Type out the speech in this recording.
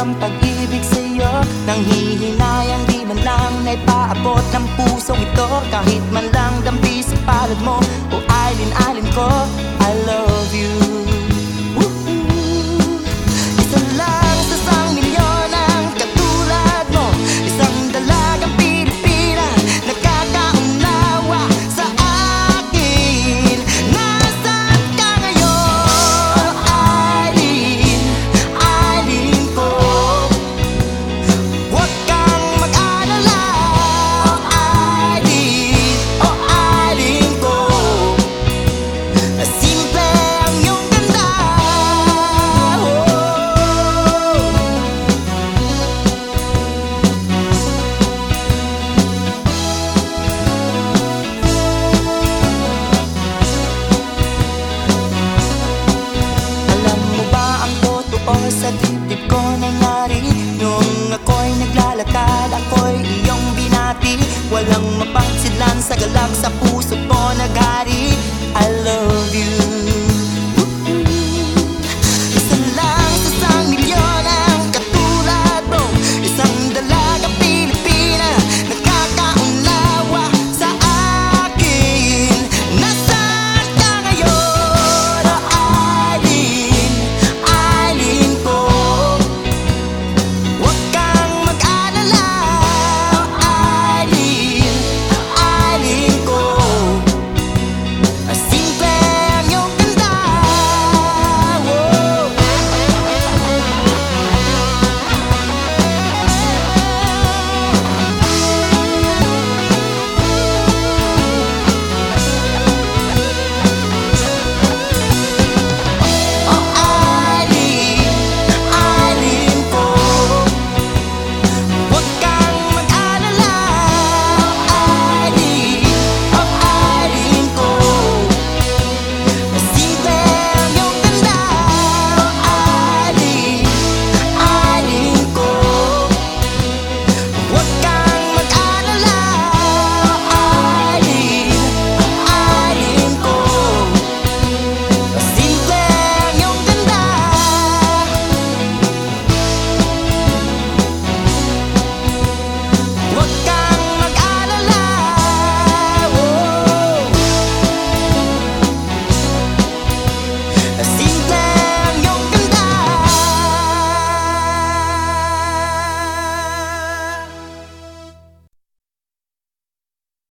ang pag-ibig sa'yo. Nang hihinayang di man lang na ipaabot ng pusong ito. Kahit man lang sa dibdib ko nangyari Nung ako'y naglalakad, ako'y iyong binati. Walang mapagsidlan sa galak sa puso